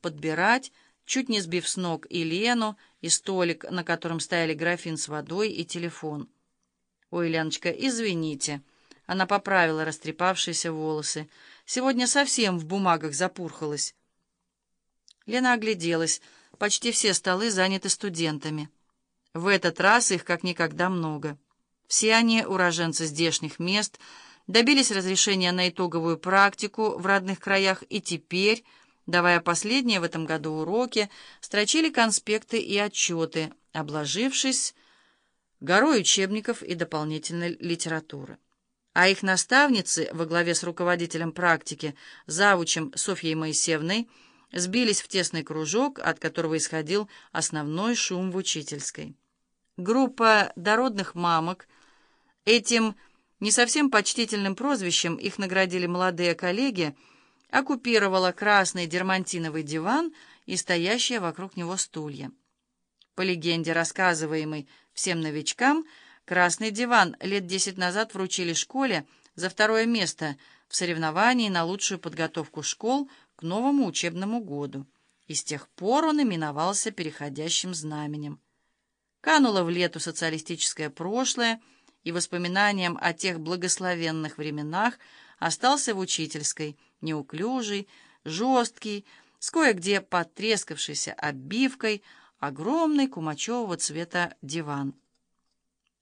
подбирать, чуть не сбив с ног и Лену, и столик, на котором стояли графин с водой и телефон. «Ой, Леночка, извините». Она поправила растрепавшиеся волосы. «Сегодня совсем в бумагах запурхалась». Лена огляделась. Почти все столы заняты студентами. В этот раз их как никогда много. Все они, уроженцы здешних мест, добились разрешения на итоговую практику в родных краях и теперь, давая последние в этом году уроки, строчили конспекты и отчеты, обложившись горой учебников и дополнительной литературы. А их наставницы во главе с руководителем практики, завучем Софьей Моисеевной, сбились в тесный кружок, от которого исходил основной шум в учительской. Группа дородных мамок, этим не совсем почтительным прозвищем их наградили молодые коллеги, оккупировала красный дермантиновый диван и стоящие вокруг него стулья. По легенде, рассказываемой всем новичкам, красный диван лет десять назад вручили школе за второе место в соревновании на лучшую подготовку школ к новому учебному году, и с тех пор он именовался переходящим знаменем. Кануло в лету социалистическое прошлое, и воспоминанием о тех благословенных временах остался в учительской, неуклюжий, жесткий, с кое-где потрескавшейся обивкой, огромный кумачевого цвета диван.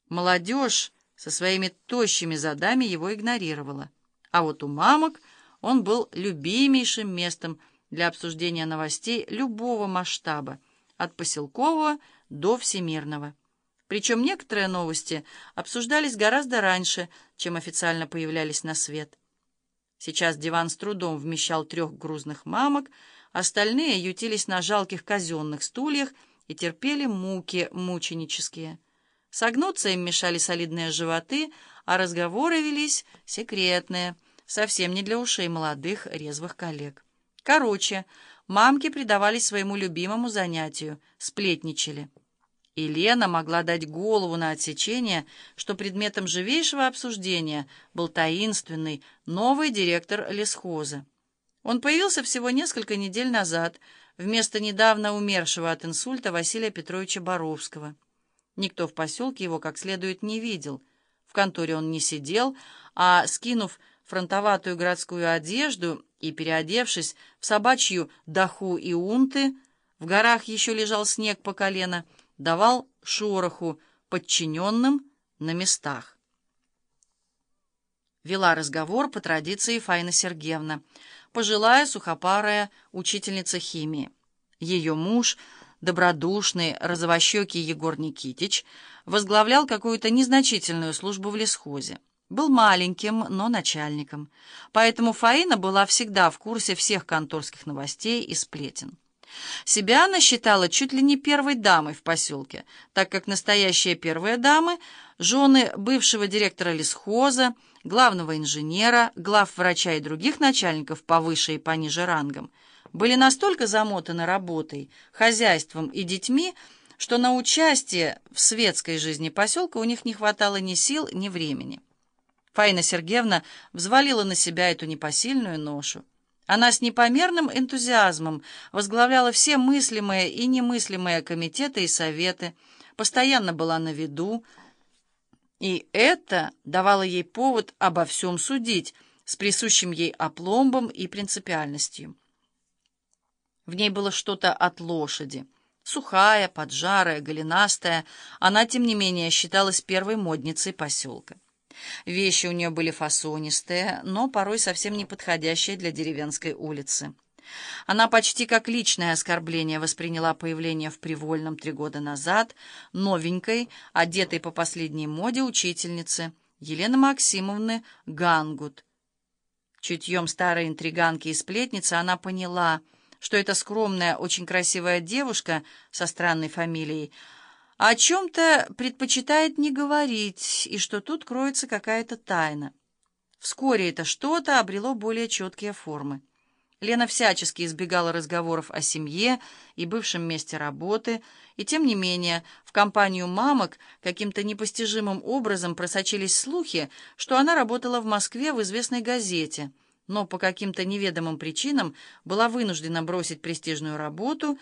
Молодежь со своими тощими задами его игнорировала, а вот у мамок — он был любимейшим местом для обсуждения новостей любого масштаба, от поселкового до всемирного. Причем некоторые новости обсуждались гораздо раньше, чем официально появлялись на свет. Сейчас диван с трудом вмещал трех грузных мамок, остальные ютились на жалких казенных стульях и терпели муки мученические. Согнуться им мешали солидные животы, а разговоры велись секретные — совсем не для ушей молодых, резвых коллег. Короче, мамки предавались своему любимому занятию, сплетничали. И Лена могла дать голову на отсечение, что предметом живейшего обсуждения был таинственный новый директор лесхоза. Он появился всего несколько недель назад, вместо недавно умершего от инсульта Василия Петровича Боровского. Никто в поселке его как следует не видел. В конторе он не сидел, а, скинув фронтоватую городскую одежду и, переодевшись в собачью даху и унты, в горах еще лежал снег по колено, давал шороху подчиненным на местах. Вела разговор по традиции Фаина Сергеевна, пожилая сухопарая учительница химии. Ее муж, добродушный, розовощекий Егор Никитич, возглавлял какую-то незначительную службу в лесхозе. Был маленьким, но начальником. Поэтому Фаина была всегда в курсе всех конторских новостей и сплетен. Себя она считала чуть ли не первой дамой в поселке, так как настоящие первые дамы, жены бывшего директора лесхоза, главного инженера, глав врача и других начальников повыше и пониже рангом, были настолько замотаны работой, хозяйством и детьми, что на участие в светской жизни поселка у них не хватало ни сил, ни времени. Фаина Сергеевна взвалила на себя эту непосильную ношу. Она с непомерным энтузиазмом возглавляла все мыслимые и немыслимые комитеты и советы, постоянно была на виду, и это давало ей повод обо всем судить с присущим ей опломбом и принципиальностью. В ней было что-то от лошади. Сухая, поджарая, голенастая, она, тем не менее, считалась первой модницей поселка. Вещи у нее были фасонистые, но порой совсем не подходящие для деревенской улицы. Она почти как личное оскорбление восприняла появление в Привольном три года назад новенькой, одетой по последней моде учительницы Елены Максимовны Гангут. Чутьем старой интриганки и сплетницы она поняла, что эта скромная, очень красивая девушка со странной фамилией — о чем-то предпочитает не говорить, и что тут кроется какая-то тайна. Вскоре это что-то обрело более четкие формы. Лена всячески избегала разговоров о семье и бывшем месте работы, и тем не менее в компанию мамок каким-то непостижимым образом просочились слухи, что она работала в Москве в известной газете, но по каким-то неведомым причинам была вынуждена бросить престижную работу